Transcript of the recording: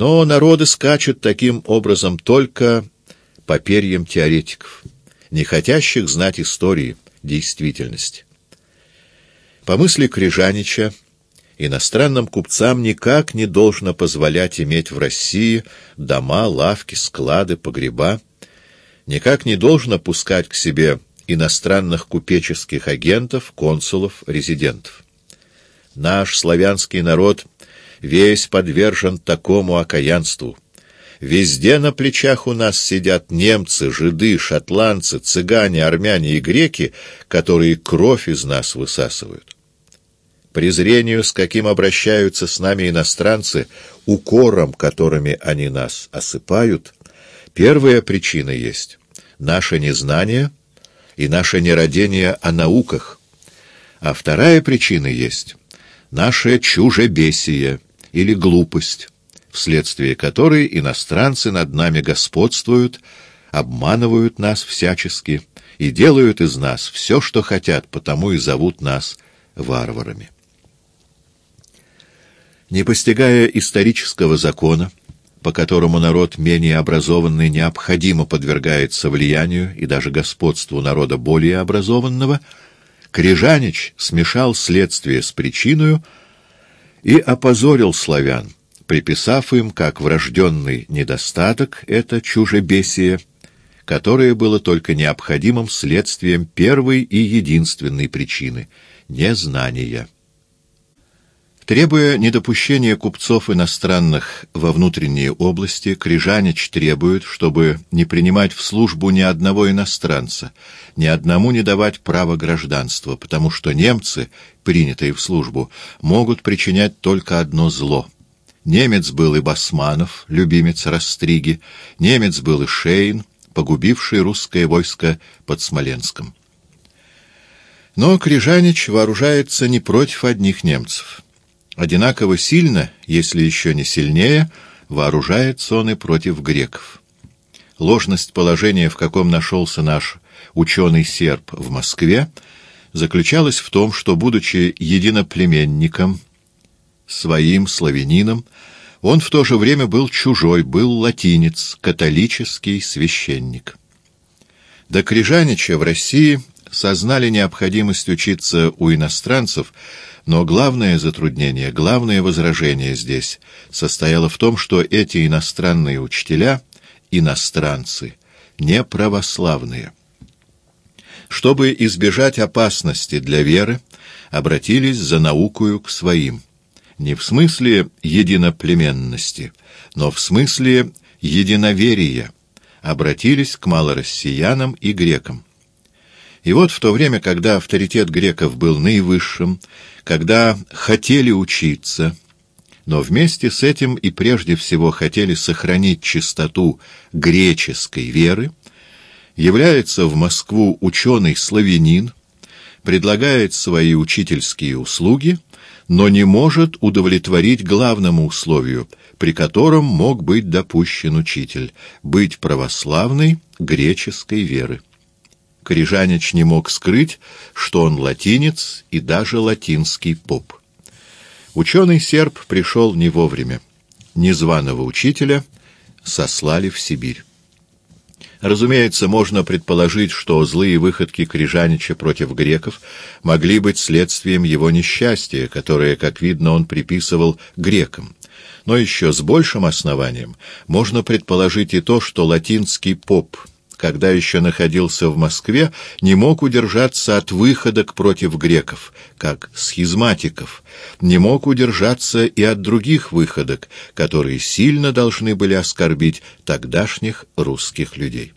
Но народы скачут таким образом только по перьям теоретиков, не хотящих знать истории, действительности. По мысли Крижанича, иностранным купцам никак не должно позволять иметь в России дома, лавки, склады, погреба, никак не должно пускать к себе иностранных купеческих агентов, консулов, резидентов. Наш славянский народ весь подвержен такому окаянству. Везде на плечах у нас сидят немцы, жиды, шотландцы, цыгане, армяне и греки, которые кровь из нас высасывают. Презрению, с каким обращаются с нами иностранцы, укором, которыми они нас осыпают, первая причина есть — наше незнание и наше нерадение о науках, а вторая причина есть — наше чужебесие или глупость, вследствие которой иностранцы над нами господствуют, обманывают нас всячески и делают из нас все, что хотят, потому и зовут нас варварами. Не постигая исторического закона, по которому народ менее образованный необходимо подвергается влиянию и даже господству народа более образованного, Крижанич смешал следствие с причиной и опозорил славян, приписав им как врожденный недостаток это чужебесие, которое было только необходимым следствием первой и единственной причины — незнания. Требуя недопущения купцов иностранных во внутренние области, Крижанич требует, чтобы не принимать в службу ни одного иностранца, ни одному не давать права гражданства, потому что немцы, принятые в службу, могут причинять только одно зло. Немец был и Басманов, любимец Растриги, немец был и Шейн, погубивший русское войско под Смоленском. Но Крижанич вооружается не против одних немцев — Одинаково сильно, если еще не сильнее, вооружается он и против греков. Ложность положения, в каком нашелся наш ученый-серб в Москве, заключалась в том, что, будучи единоплеменником, своим славянином, он в то же время был чужой, был латинец, католический священник. До Крижанича в России сознали необходимость учиться у иностранцев, но главное затруднение, главное возражение здесь состояло в том, что эти иностранные учителя — иностранцы, не православные. Чтобы избежать опасности для веры, обратились за наукою к своим. Не в смысле единоплеменности, но в смысле единоверия обратились к малороссиянам и грекам. И вот в то время, когда авторитет греков был наивысшим, когда хотели учиться, но вместе с этим и прежде всего хотели сохранить чистоту греческой веры, является в Москву ученый-славянин, предлагает свои учительские услуги, но не может удовлетворить главному условию, при котором мог быть допущен учитель — быть православной греческой веры. Корижанич не мог скрыть, что он латинец и даже латинский поп. Ученый-серб пришел не вовремя. Незваного учителя сослали в Сибирь. Разумеется, можно предположить, что злые выходки Крижанича против греков могли быть следствием его несчастья, которое, как видно, он приписывал грекам. Но еще с большим основанием можно предположить и то, что латинский поп — когда еще находился в Москве, не мог удержаться от выходок против греков, как схизматиков, не мог удержаться и от других выходок, которые сильно должны были оскорбить тогдашних русских людей.